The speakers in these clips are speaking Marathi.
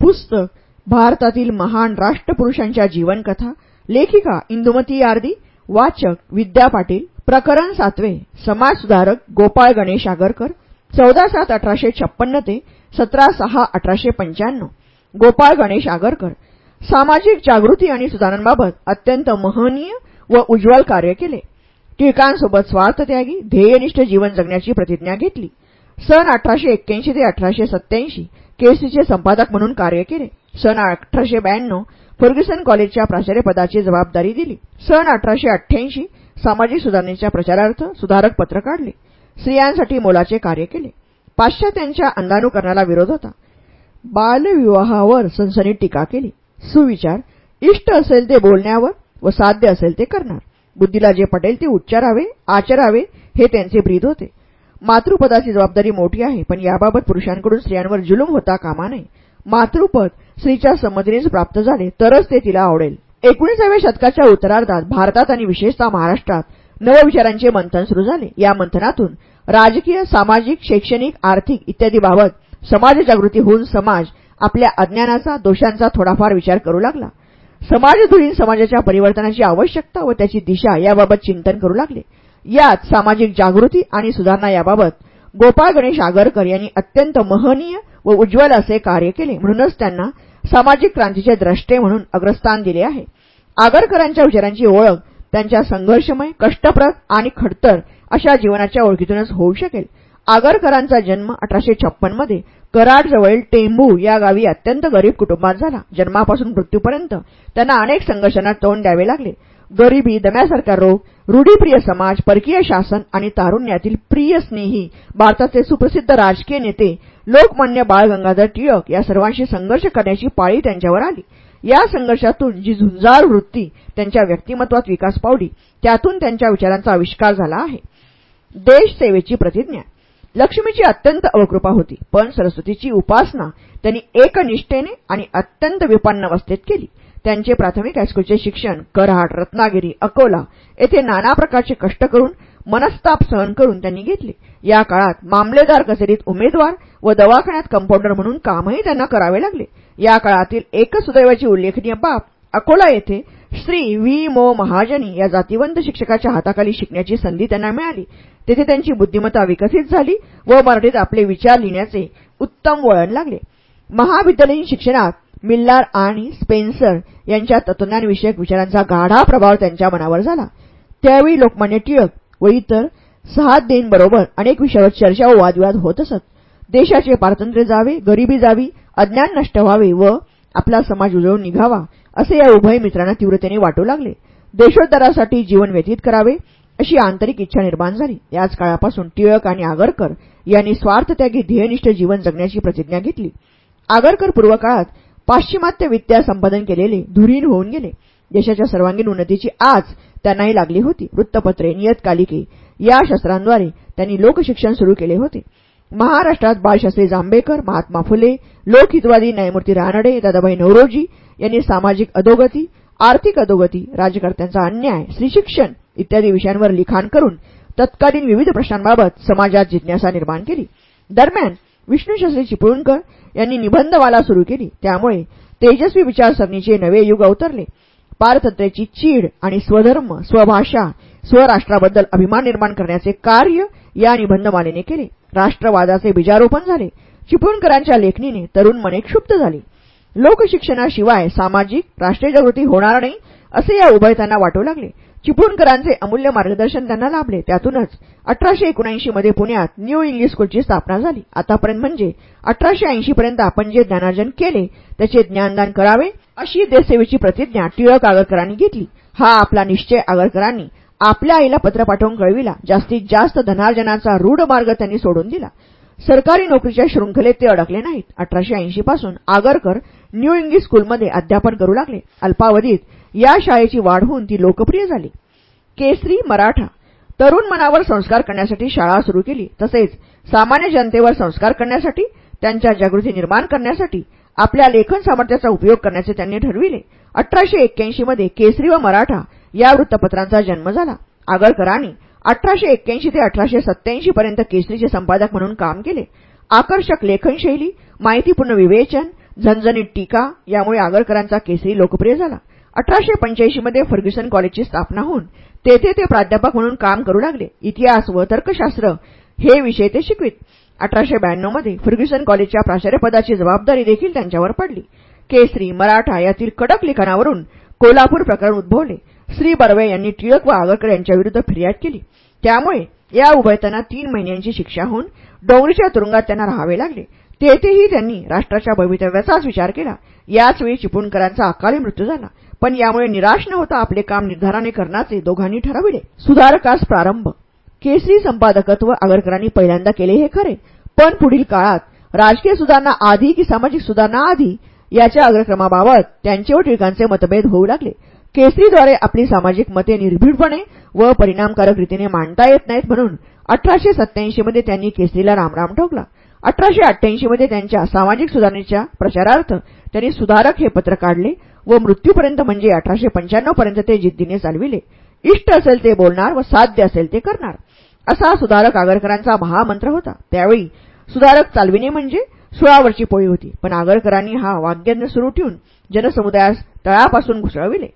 पुस्तक भारतातील महान राष्ट्रपुरुषांच्या जीवनकथा लेखिका इंदुमती यार्दी वाचक विद्या पाटील प्रकरण सातवे समाजसुधारक गोपाळ गणेश आगरकर चौदा सात अठराशे छप्पन्न ते सतरा सहा अठराशे पंच्याण्णव गोपाळ गणेश आगरकर सामाजिक जागृती आणि सुधारणांबाबत अत्यंत महनीय व उज्ज्वल कार्य केले. टिळकांसोबत स्वार्थत्यागी ध्येयनिष्ठ जीवन जगण्याची प्रतिज्ञा घेतली. सन अठराशे एक्क्याऐंशी ते अठराशे सत्याऐंशी केसीचे संपादक म्हणून कार्य केले. सन अठराशे ब्याण्णव फर्ग्युसन कॉलेजच्या प्राचार्यपदाची जबाबदारी दिली. सन अठराशे अठ्ठ्याऐंशी सामाजिक सुधारणेच्या प्रचारार्थ सुधारक पत्र काढले. स्त्रियांसाठी मोलाचे कार्य केले. पाश्चात्यांच्या अंधानुकरणाला विरोध होता. बालविवाहावर सनसनीत टीका केली. सुविचार इष्ट असेल ते बोलण्यावर व साध्य असेल ते करणार. बुद्धीला जे पटेल ते उच्चारावे आचरावे हे त्यांचे ब्रीद होते. मातृपदाची जबाबदारी मोठी आहे पण याबाबत पुरुषांकडून स्त्रियांवर जुलूम होता कामा नये. मातृपद स्त्रीच्या संमतीनेच प्राप्त झाले तरच ते तिला आवडेल. एकोणीसाव्या शतकाच्या उत्तरार्धात भारतात आणि विशेषतः महाराष्ट्रात नवविचारांचे मंथन सुरू झाले. या मंथनातून राजकीय सामाजिक शैक्षणिक आर्थिक इत्यादी बाबत समाजजागृती होऊन समाज आपल्या अज्ञानाचा दोषांचा थोडाफार विचार करू लागला. समाजधुरीण समाजाच्या परिवर्तनाची आवश्यकता व त्याची दिशा याबाबत चिंतन करू लागले. यात सामाजिक जागृती आणि सुधारणा याबाबत गोपाळ गणेश आगरकर यांनी अत्यंत महनीय व उज्ज्वल असे कार्य केले. म्हणूनच त्यांना सामाजिक क्रांतीचे द्रष्टे म्हणून अग्रस्थान दिले आहे. आगरकरांच्या विचारांची ओळख त्यांच्या संघर्षमय कष्टप्रद आणि खडतर अशा जीवनाच्या ओळखीतूनच होऊ शकेल. आगरकरांचा जन्म अठराशे छप्पनमध्ये कराडजवळील टेंबू या गावी अत्यंत गरीब कुटुंबात झाला. जन्मापासून मृत्यूपर्यंत त्यांना अनेक संघर्षांना तोंड द्यावे लागले. गरिबी दम्यासारखा रोग रूढीप्रिय समाज परकीय शासन आणि तारुण्यातील प्रिय स्नेही भारताचे सुप्रसिद्ध राजकीय नेते लोकमान्य बाळ गंगाधर टिळक या सर्वांशी संघर्ष करण्याची पाळी त्यांच्यावर आली. या संघर्षातून जी झुंजार वृत्ती त्यांच्या व्यक्तिमत्वात विकास पावली त्यातून त्यांच्या विचारांचा आविष्कार झाला आहे. देशसेवेची प्रतिज्ञा. लक्ष्मीची अत्यंत अवकृपा होती पण सरस्वतीची उपासना त्यांनी एकनिष्ठेने आणि अत्यंत विपन्न अवस्थेत केली. त्यांचे प्राथमिक हायस्कूलचे शिक्षण कराड रत्नागिरी अकोला येथे नाना प्रकारचे कष्ट करून मनस्ताप सहन करून त्यांनी घेतले. या काळात मामलेदार कचेरीत उमेदवार व दवाखान्यात कंपाऊंडर म्हणून कामही त्यांना करावे लागले. या काळातील एकच सुदैवाची उल्लेखनीय बाब अकोला येथे श्री व्ही. मो. महाजनी या जातीवंत शिक्षकाच्या हाताखाली शिकण्याची संधी त्यांना मिळाली. तेथे त्यांची बुद्धिमत्ता विकसित झाली व मराठीत आपले विचार लिहिण्याचे उत्तम वळण लागले. महाविद्यालयीन शिक्षणात मिल्लार आणि स्पेन्सर यांच्या तत्वज्ञानविषयक विचारांचा गाढा प्रभाव त्यांच्या मनावर झाला. त्यावेळी लोकमान्य टिळक व इतर देनबरोबर अनेक विषयावर चर्चा व वादविवाद होत असत. देशाचे पारतंत्र्य जावे गरिबी जावी अज्ञान नष्ट व्हावे व आपला समाज उजळून निघावा असे या उभय मित्रांना तीव्रतेने वाटू लागले. देशोद्धारासाठी जीवन व्यतीत करावे अशी आंतरिक इच्छा निर्माण झाली. याच काळापासून टिळक आणि आगरकर यांनी स्वार्थत्यागी ध्येयनिष्ठ जीवन जगण्याची प्रतिज्ञा घेतली. आगरकर पूर्वकाळात पाश्चिमात्य विद्या संपादन केलेले धुरीण होऊन गेले. देशाच्या सर्वांगीण उन्नतीची आज त्यांनाही लागली होती. वृत्तपत्रे नियतकालिके या शस्त्रांद्वारे त्यांनी लोकशिक्षण सुरू केले होते. महाराष्ट्रात बाळशास्त्री जांभेकर महात्मा फुले लोकहितवादी न्यायमूर्ती रानडे दादाभाई नवरोजी यांनी सामाजिक अधोगती आर्थिक अधोगती राज्यकर्त्यांचा अन्याय स्त्रीशिक्षण इत्यादी विषयांवर लिखाण करून तत्कालीन विविध प्रश्नांबाबत समाजात जिज्ञासा निर्माण केली. दरम्यान विष्णूशास्त्री चिपळूणकर यांनी निबंधवाला सुरू केली. त्यामुळे तेजस्वी विचारसरणीचे नवे युग अवतरले. पारतंत्र्याची चीड आणि स्वधर्म स्वभाषा स्वराष्ट्राबद्दल अभिमान निर्माण करण्याचे कार्य या निबंधमालेने केले. राष्ट्रवादाचे बीजारोपण झाले. चिपळूणकरांच्या लेखणीने तरुण मने क्षुप्त झाली. लोकशिक्षणाशिवाय सामाजिक राष्ट्रीय जागृती होणार नाही असे या उभयतांना वाटू लागले. चिपळूणकरांचे अमूल्य मार्गदर्शन त्यांना लाभले. त्यातूनच अठराशे एकोणऐंशी मध्ये पुण्यात न्यू इंग्लिश स्कूलची स्थापना झाली. आतापर्यंत म्हणजे अठराशे ऐंशी पर्यंत आपण जे ज्ञानार्जन केले त्याचे ज्ञानदान करावे अशी देशसेवेची प्रतिज्ञा टिळक आगरकरांनी घेतली. हा आपला निश्चय आगरकरांनी आपल्या आईला पत्र पाठवून कळविला. जास्तीत जास्त धनार्जनाचा रूढ मार्ग त्यांनी सोडून दिला. सरकारी नोकरीच्या शृंखलेत ते अडकले नाहीत. अठराशे ऐंशी पासून आगरकर न्यू इंग्लिश स्कूलमध्ये अध्यापन करू लागले. अल्पावधीत या शाळेची वाढ होऊन ती लोकप्रिय झाली. केसरी मराठा तरुण मनावर संस्कार करण्यासाठी शाळा सुरू केली. तसेच सामान्य जनतेवर संस्कार करण्यासाठी त्यांच्या जागृती निर्माण करण्यासाठी आपल्या लेखन सामर्थ्याचा उपयोग करण्याचे त्यांनी ठरविले. अठराशे एक्क्याऐंशी मध्ये केसरी व मराठा या वृत्तपत्रांचा जन्म झाला. आगरकरांनी अठराशे एक्क्याऐंशी ते अठराशे सत्त्याऐंशी पर्यंत केसरीचे संपादक म्हणून काम केले. आकर्षक लेखनशैली माहितीपूर्ण विवेचन झणझणीत टीका यामुळे आगरकरांचा केसरी लोकप्रिय झाला. अठराशे पंच्याऐंशी मध्ये फर्ग्युसन कॉलेजची स्थापना होऊन तेथे ते प्राध्यापक म्हणून काम करू लागले. इतिहास व तर्कशास्त्र हे विषय ते शिकवित. अठराशे मध्ये फर्ग्युसन कॉलेजच्या प्राचार्यपदाची जबाबदारी देखील त्यांच्यावर पडली. केसरी मराठा यातील कडक लिखाणावरून कोल्हापूर प्रकरण उद्भवले. श्री बर्वे यांनी टिळक व आगरकर यांच्याविरुद्ध फिर्याद केली. त्यामुळे या उभयतांना तीन महिन्यांची शिक्षा होऊन डोंगरीच्या तुरुंगात त्यांना राहावे लागले. तेथेही त्यांनी राष्ट्राच्या भवितव्याचाच विचार केला. याचवेळी चिपळूणकरांचा अकाली मृत्यू झाला. पण यामुळे निराश न होता आपले काम निर्धाराने करण्याचे दोघांनी ठरविले. सुधारकास प्रारंभ. केसरी संपादकत्व आगरकरांनी पहिल्यांदा केले हे खरे. पण पुढील काळात राजकीय सुधारणा आधी की सामाजिक सुधारणा आधी याच्या अग्रक्रमाबाबत त्यांचे व टिळकांचे मतभेद होऊ लागले. केसरीद्वारे आपली सामाजिक मते निर्भीडपणे व परिणामकारक रीतीने मांडता येत नाहीत म्हणून अठराशे सत्याऐंशी मध्ये त्यांनी केसरीला रामराम ठोकला. अठराशे अठ्ठ्याऐंशी मध्ये त्यांच्या सामाजिक सुधारणेच्या प्रचारार्थ त्यांनी सुधारक हे पत्र काढले. व मृत्यूपर्यंत म्हणजे अठराशे पंच्याण्णव पर्यंत ते जिद्दीने चालविले. इष्ट असेल ते बोलणार व साध्य असेल ते करणार. असा सुधारक आगरकरांचा महामंत्र होता. त्यावेळी सुधारक चालविणे म्हणजे सुळावरची पोळी होती. पण आगरकरांनी हा वाग्यज्ञ सुरू ठेवून जनसमुदायास तळापासून घुसळविले.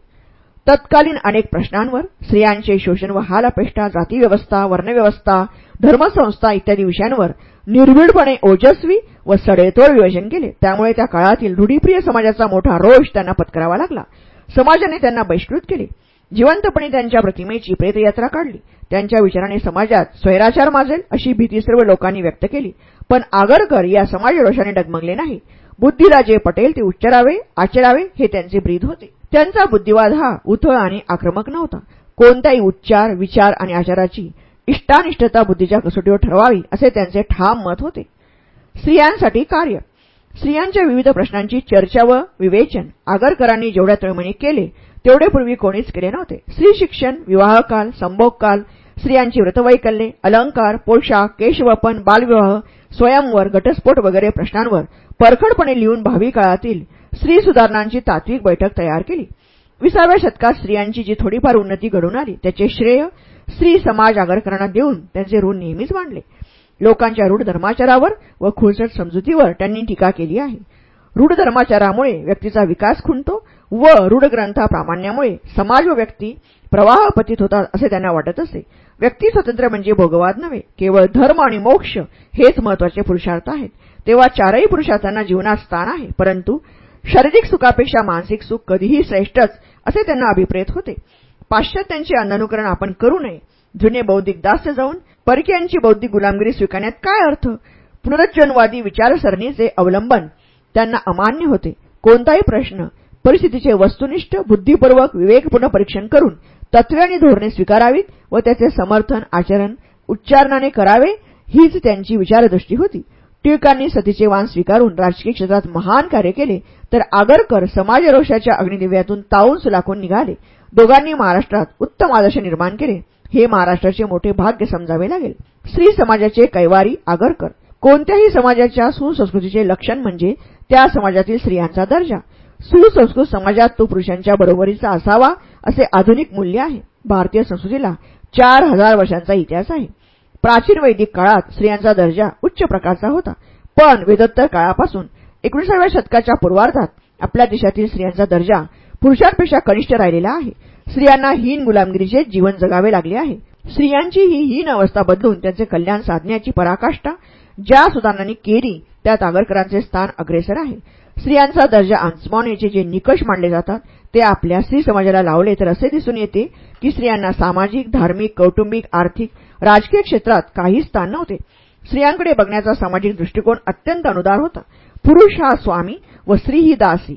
तत्कालीन अनेक प्रश्नांवर स्त्रियांचे शोषण व हालअपेष्टा जातीव्यवस्था वर्णव्यवस्था धर्मसंस्था इत्यादी विषयांवर निर्भीडपणे ओजस्वी व सडेतोड विवेचन केले. त्यामुळे त्या काळातील रूढीप्रिय समाजाचा मोठा रोष त्यांना पत्करावा लागला. समाजाने त्यांना बहिष्कृत केले. जिवंतपणे त्यांच्या प्रतिमेची प्रेतयात्रा काढली. त्यांच्या विचाराने समाजात स्वैराचार माजेल अशी भीती सर्व लोकांनी व्यक्त केली. पण आगरकर या समाजरोषाने डगमगले नाही. बुद्धिराजे पटेल ते उच्चारावे आचरावे हे त्यांचे ब्रीद होते. त्यांचा बुद्धिवाद हा उथळ आणि आक्रमक नव्हता. कोणताही उच्चार विचार आणि आचाराची इष्टानिष्टता बुद्धीच्या कसोटीवर ठरवावी असे त्यांचे ठाम मत होते. स्त्रियांसाठी कार्य. स्त्रियांच्या विविध प्रश्नांची चर्चा व विवेचन. आगरकरांनी जेवढ्या तळमणी केले तेवढे पूर्वी कोणीच केले नव्हते. स्त्री शिक्षण विवाहकाल संभोगकाल स्त्रियांची व्रतवैकल्ये अलंकार पोशाख केशवपन बालविवाह स्वयंवर घटस्फोट वगैरे प्रश्नांवर परखडपणे लिहून भावी काळातील स्त्री सुधारणांची तात्विक बैठक तयार केली. विसाव्या शतकात स्त्रियांची जी थोडीफार उन्नती घडून आली त्याचे श्रेय स्त्री समाज आगरकरणात देऊन त्यांचे ऋण नेहमीच मांडले. लोकांच्या रूढ धर्माचारावर व खुळसट समजुतीवर त्यांनी टीका केली आहे. रूढ धर्माचारामुळे व्यक्तीचा विकास खुंटतो व रूढ ग्रंथाप्रामाण्यामुळे समाज व व्यक्ती प्रवाहपतीत होतात असे त्यांना वाटत असे. व्यक्ती स्वतंत्र म्हणजे भोगवाद नव्हे केवळ धर्म आणि मोक्ष हेच महत्त्वाचे पुरुषार्थ आहेत. तेव्हा चारही पुरुषार्थांना जीवनात स्थान आहे परंतु शारीरिक सुखापेक्षा मानसिक सुख कधीही श्रेष्ठच असे त्यांना अभिप्रेत होते. पाश्चात्यांचे अंधानुकरण आपण करू नये. जुने बौद्धिक दास्य जाऊन परकीयांची बौद्धिक गुलामगिरी स्वीकारण्यात काय अर्थ? पुनरुज्जनवादी विचारसरणीचे अवलंबन त्यांना अमान्य होते. कोणताही प्रश्न परिस्थितीचे वस्तुनिष्ठ बुद्धिपूर्वक विवेकपूर्ण परीक्षण करून तत्वे आणि धोरणे स्वीकारावीत व त्याचे समर्थन आचरण उच्चारणाने करावे हीच त्यांची विचारदृष्टी होती. टिळकांनी सतीचे वाण स्वीकारून राजकीय क्षेत्रात महान कार्य केले तर आगरकर समाजरोषाच्या अग्निदिव्यातून तावून सुलाखून निघाले. दोघांनी महाराष्ट्रात उत्तम आदर्श निर्माण केले. हे महाराष्ट्राचे मोठे भाग्य समजावे लागेल. स्त्री समाजाचे कैवारी आगरकर. कोणत्याही समाजाच्या सुसंस्कृतीचे लक्षण म्हणजे त्या समाजातील स्त्रियांचा दर्जा. सुसंस्कृत समाजात तो पुरुषांच्या बरोबरीचा असावा असे आधुनिक मूल्य आहे. भारतीय संस्कृतीला चार हजार वर्षांचा इतिहास आहे. प्राचीन वैदिक काळात स्त्रियांचा दर्जा उच्च प्रकारचा होता. पण वेदोत्तर काळापासून एकोणीसाव्या शतकाच्या पूर्वार्धात आपल्या देशातील स्त्रियांचा दर्जा पुरुषांपेक्षा कनिष्ठ राहिलेला आहे. स्त्रियांना हीन गुलामगिरीचे जीवन जगावे लागले आहे. स्त्रियांची ही हीन अवस्था बदलून त्यांचे कल्याण साधण्याची पराकाष्ठा ज्या सुधारणांनी केली त्यात आगरकरांचे स्थान अग्रेसर आहे. स्त्रियांचा दर्जा आंचमावण्याचे जे निकष मांडले जातात ते आपल्या स्त्री समाजाला लावले तर असे दिसून येते की स्त्रियांना सामाजिक धार्मिक कौटुंबिक आर्थिक राजकीय क्षेत्रात काही स्थान नव्हते. स्त्रियांकडे बघण्याचा सामाजिक दृष्टिकोन अत्यंत अनुदार होता. पुरुष हा स्वामी व स्त्री ही दासी.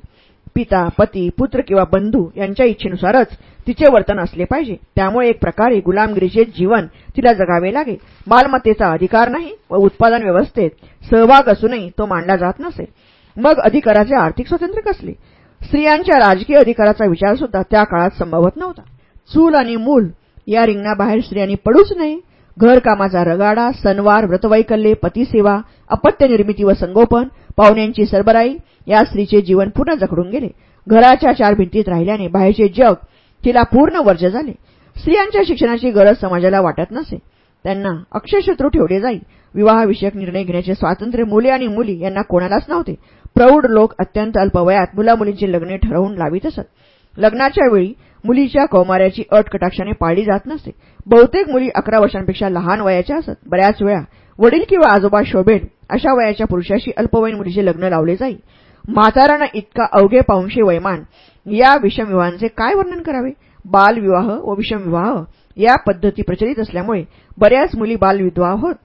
पिता पती पुत्र किंवा बंधू यांच्या इच्छेनुसारच तिचे वर्तन असले पाहिजे. त्यामुळे एक प्रकारे गुलामगिरीचे जीवन तिला जगावे लागे. मालमत्तेचा अधिकार नाही व उत्पादन व्यवस्थेत सहभाग असूनही तो मांडला जात नसे. मग अधिकाराचे आर्थिक स्वातंत्र्य कसले? स्त्रियांच्या राजकीय अधिकाराचा विचार सुद्धा त्या काळात संभवत नव्हता. चूल आणि मूल या रिंगणाबाहेर स्त्रियांनी पडूच नये. घरकामाचा रगाडा सणवार व्रतवैकल्ये पतीसेवा अपत्य निर्मिती व संगोपन पाहुण्यांची सरबराई या स्त्रीचे जीवन पूर्ण जखडून गेले. घराच्या चार भिंतीत राहिल्याने बाहेरचे जग तिला पूर्ण वर्ज झाले. स्त्रियांच्या शिक्षणाची गरज समाजाला वाटत नसे. त्यांना अक्षयशत्रू ठेवले जाईल विवाहविषयक निर्णय घेण्याचे स्वातंत्र्य मुले आणि मुली यांना कोणालाच नव्हते. प्रौढ लोक अत्यंत अल्पवयात मुलामुलींची लग्ने ठरवून लावित असत. लग्नाच्या वेळी मुलीच्या कौमार्याची अट कटाक्षाने पाळली जात नसते बहुतेक मुली अकरा वर्षांपेक्षा लहान वयाच्या असत. बऱ्याच वेळा वडील किंवा आजोबा शोभेत अशा वयाच्या पुरुषाशी अल्पवयीन मुलीचे लग्न लावले जाई. म्हातारांना इतका अवघे पाहुणशे वैमान. या विषमविवाहांचे काय वर्णन करावे? बालविवाह व विषमविवाह या पद्धती प्रचलित असल्यामुळे बऱ्याच मुली बालविधवा होत.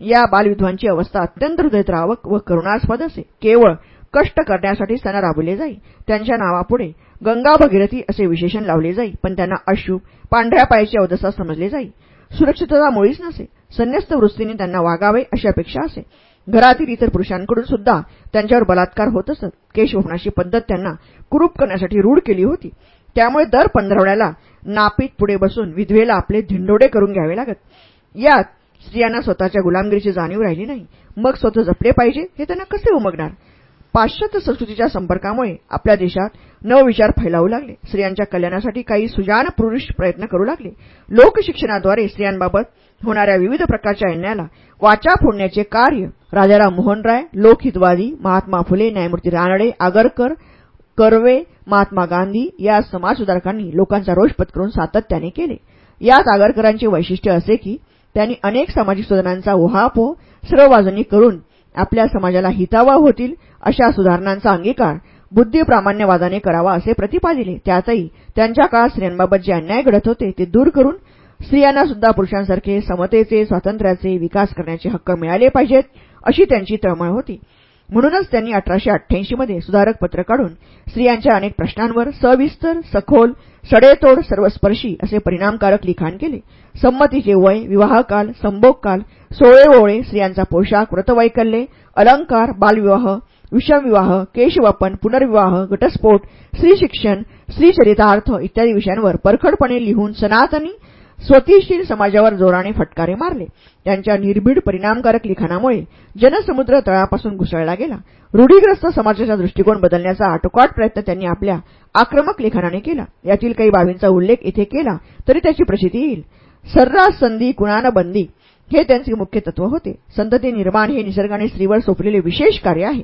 या बालविधवांची अवस्था अत्यंत हृदयद्रावक व करुणास्पद असे. केवळ कष्ट करण्यासाठी त्यांना राबवले जाई. त्यांच्या नावापुढे गंगा भगीरथी असे विशेषण लावले जाई. पण त्यांना अशुभ पांढऱ्या पायाची अवदसा समजले जाई. सुरक्षितता मुळीच नसे. संन्यस्त वृत्तीने त्यांना वागावे अशी अपेक्षा असे. घरातील इतर पुरुषांकडून सुद्धा त्यांच्यावर बलात्कार होत असत. केशवपणाची पद्धत त्यांना कुरूप करण्यासाठी रूढ केली होती. त्यामुळे दर पंधरवड्याला नापीत पुढे बसून विधवेला आपले धिंडोडे करून घ्यावे लागत. यात स्त्रियांना स्वतःच्या गुलामगिरीची जाणीव राहिली नाही. मग स्वतः जपले पाहिजे हे त्यांना कसे उमगणार? पाश्चात्य संस्कृतीच्या संपर्कामुळे आपल्या देशात नवविचार फैलावू लागले. स्त्रियांच्या कल्याणासाठी काही सुजान पुरुष प्रयत्न करू लागले. लोकशिक्षणाद्वारे स्त्रियांबाबत होणाऱ्या विविध प्रकारच्या अन्यायाला वाचा फोडण्याचे कार्य राजाराम मोहन राय लोकहितवादी महात्मा फुले न्यायमूर्ती रानडे आगरकर कर्वे महात्मा गांधी या समाजसुधारकांनी लोकांचा रोष पत्करून सातत्याने केले. यात आगरकरांचे वैशिष्ट्य असे की त्यांनी अनेक सामाजिक सुधारणांचा उहापोह सर्व बाजूंनी करून आपल्या समाजाला हितावा होतील अशा सुधारणांचा अंगीकार बुद्धिप्रामाण्यवादाने करावा असे प्रतिपादिले त्यातही त्यांच्या काळात स्त्रियांबाबत जे अन्याय घडत होते ते दूर करून स्त्रियांना सुद्धा पुरुषांसारखे समतेचे स्वातंत्र्याचे विकास करण्याचे हक्क मिळाले पाहिजेत. अशी त्यांची तळमळ होती. म्हणूनच त्यांनी अठराशे अठ्ठ्याऐंशीमध्ये सुधारक पत्र काढून स्त्रियांच्या अनेक प्रश्नांवर सविस्तर सखोल सडेतोड सर्वस्पर्शी असे परिणामकारक लिखाण केले. संमतीचे वय विवाहकाल संभोगकाल सोळेओळे स्त्रियांचा पोशाख व्रतवैकल्ये अलंकार बालविवाह विषमविवाह केशवपन पुनर्विवाह घटस्फोट स्त्रीशिक्षण स्त्रीचरितार्थ इत्यादी विषयांवर परखडपणे लिहून सनातनी स्वतिशील समाजावर जोराने फटकारे मारले. त्यांच्या निर्भीड परिणामकारक लिखाणामुळे जनसमुद्र तळापासून घुसळला गेला. रूढीग्रस्त समाजाचा दृष्टिकोन बदलण्याचा आटोकाट प्रयत्न त्यांनी आपल्या आक्रमक लिखाणाने केला. यातील काही बाबींचा उल्लेख इथे केला तरी त्याची प्रसिद्धी येईल. सर्रास संधी कुणान बंदी? हे त्यांचे मुख्य तत्व होते. संतती निर्माण हे निसर्गाने स्त्रीवर सोपलेले विशेष कार्य आहे.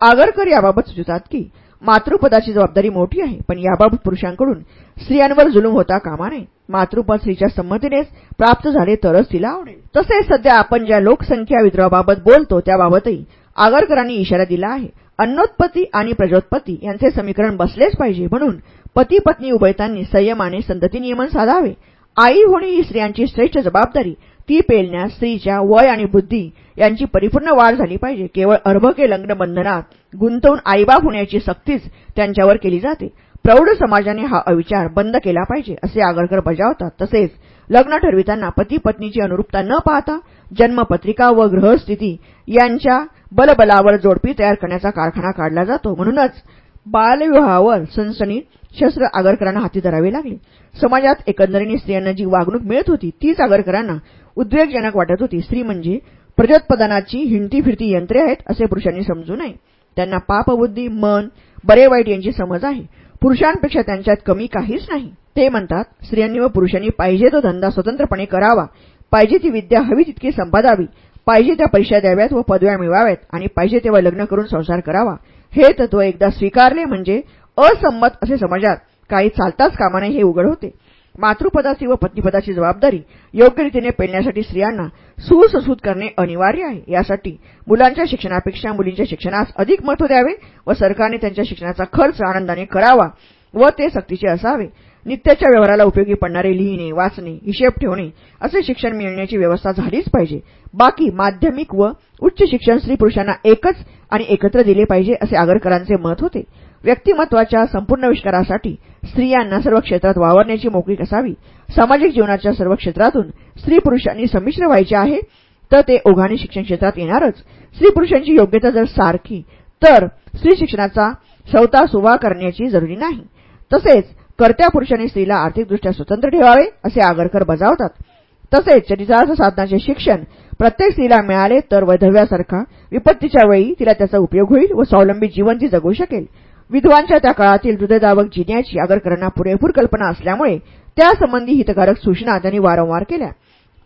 आगरकर याबाबत सुचतात की मातृपदाची जबाबदारी मोठी आहे पण याबाबत पुरुषांकडून स्त्रियांवर जुलूम होता कामा नये. मातृपद स्त्रीच्या संमतीनेच प्राप्त झाले तरच तिला आवडेल. तसेच सध्या आपण ज्या लोकसंख्या विद्रोहाबाबत बोलतो त्याबाबतही आगरकरांनी इशारा दिला आहे. अन्नोत्पत्ती आणि प्रजोत्पत्ती यांचे समीकरण बसलेच पाहिजे. म्हणून पती पत्नी उभयतांनी संयमाने संतती नियमन साधावे. आई होणे ही स्त्रियांची श्रेष्ठ जबाबदारी. ती पेलण्यास स्त्रीच्या वय आणि बुद्धी यांची परिपूर्ण वाढ झाली पाहिजे. केवळ अर्भके लग्न बंधनात गुंतवून आईबाप होण्याची सक्तीच त्यांच्यावर केली जाते. प्रौढ समाजाने हा अविचार बंद केला पाहिजे असे आगरकर बजावतात. तसेच लग्न ठरविताना पती पत्नीची अनुरूपता न पाहता जन्मपत्रिका व ग्रहस्थिती यांच्या बलबलावर जोडपी तयार करण्याचा कारखाना काढला जातो. म्हणूनच बालविवाहावर सनसनीत शस्त्र आगरकरांना हाती धरावे लागले. समाजात एकंदरीने स्त्रियांना जी वागणूक मिळत होती तीच आगरकरांना उद्वेगजनक वाटत होती. स्त्री म्हणजे प्रजोत्पादनाची हिंडती फिरती यंत्रे आहेत असे पुरुषांनी समजू नये. त्यांना पापबुद्धी मन बरे वाईट यांची समज आहे. पुरुषांपेक्षा त्यांच्यात कमी काहीच नाही. ते म्हणतात स्त्रियांनी व पुरुषांनी पाहिजे तो धंदा स्वतंत्रपणे करावा. पाहिजे ती विद्या हवी तितकी संपादावी. पाहिजे त्या परीक्षा द्याव्यात व पदव्या मिळवाव्यात आणि पाहिजे तेव्हा लग्न करून संसार करावा. हे तत्व एकदा स्वीकारले म्हणजे असंमत असे समाजात काही चालताच कामा हे उघड होते. मातृपदाची व पत्नीपदाची जबाबदारी योग्य रीतीने पेलण्यासाठी स्त्रियांना सुसंस्कृत करणे अनिवार्य आहे. यासाठी मुलांच्या शिक्षणापेक्षा मुलींच्या शिक्षणास अधिक महत्त्व द्यावे व सरकारने त्यांच्या शिक्षणाचा खर्च आनंदाने करावा व ते सक्तीचे असावे. नित्याच्या व्यवहाराला उपयोगी पडणारे लिहिणे वाचणे हिशेब ठेवणे असे शिक्षण मिळण्याची व्यवस्था झालीच पाहिजे. बाकी माध्यमिक व उच्च शिक्षण स्त्री पुरुषांना एकच आणि एकत्र दिले पाहिजे असे आगरकरांचे मत होते. व्यक्तिमत्वाच्या संपूर्ण विष्कारासाठी स्त्रियांना सर्व क्षेत्रात वावरण्याची मोकळीक असावी. सामाजिक जीवनाच्या सर्व क्षेत्रातून स्त्री पुरुषांनी संमिश्र व्हायचे आहे तर ते ओघाने शिक्षण क्षेत्रात येणारच. स्त्री पुरुषांची योग्यता जर सारखी तर स्त्री शिक्षणाचा सवता सुवा करण्याची जरुरी नाही. तसेच कर्त्या पुरुषांनी स्त्रीला आर्थिकदृष्ट्या स्वतंत्र ठेवावे असे आगरकर बजावतात. तसेच चरितार्थ साधनाचे शिक्षण प्रत्येक स्त्रीला मिळाले तर वैधव्यासारखा विपत्तीच्या वेळी तिला त्याचा उपयोग होईल व स्वावलंबी जीवन ती जगू शकेल. विद्वांच्या त्या काळातील हृदयदावक जिन्याची आगरकरांना पुरेपूर कल्पना असल्यामुळे त्यासंबंधी हितकारक सूचना त्यांनी वारंवार केल्या.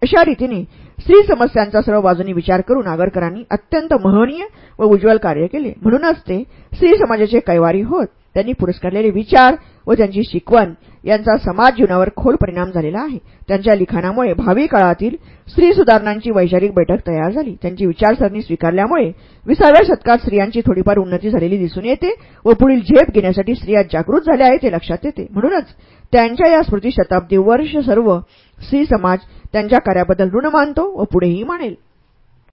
अशा रीतीने स्त्री समस्यांचा सर्व बाजूनी विचार करून आगरकरांनी अत्यंत महनीय व उज्ज्वल कार्य केले. म्हणूनच ते स्त्री समाजाचे कैवारी होत. त्यांनी पुरस्कारलेले विचार व त्यांची शिकवण यांचा समाज जीवनावर खोल परिणाम झालेला आहे. त्यांच्या लिखाणामुळे भावी काळातील स्त्री सुधारणांची वैचारिक बैठक तयार झाली. त्यांची विचारसरणी स्वीकारल्यामुळे विसाव्या शतकात स्त्रियांची थोडीफार उन्नती झालेली दिसून येते व पुढील झेप घेण्यासाठी स्त्रिया जागृत झाल्या आहेत हे लक्षात येते. म्हणूनच त्यांच्या या स्मृती शताब्दी वर्ष सर्व स्त्री समाज त्यांच्या कार्याबद्दल ऋण मानतो व पुढेही मानेल.